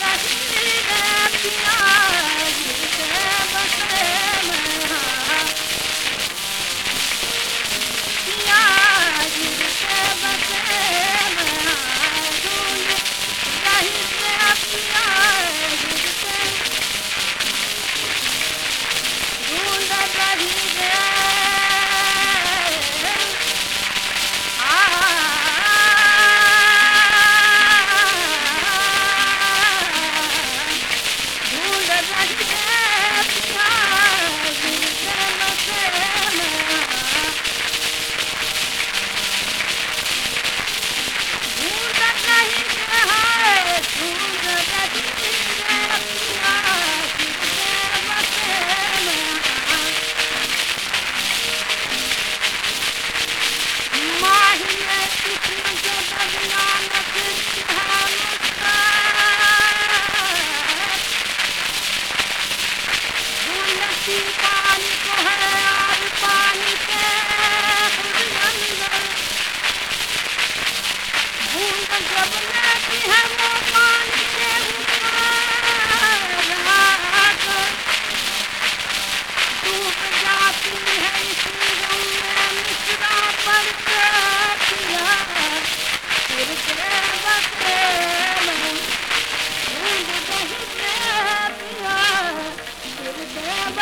my gosh.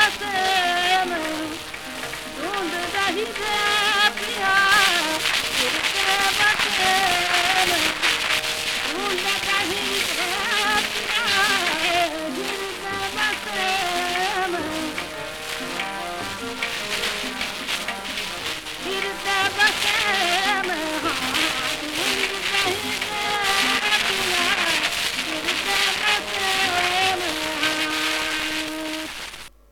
Gracias.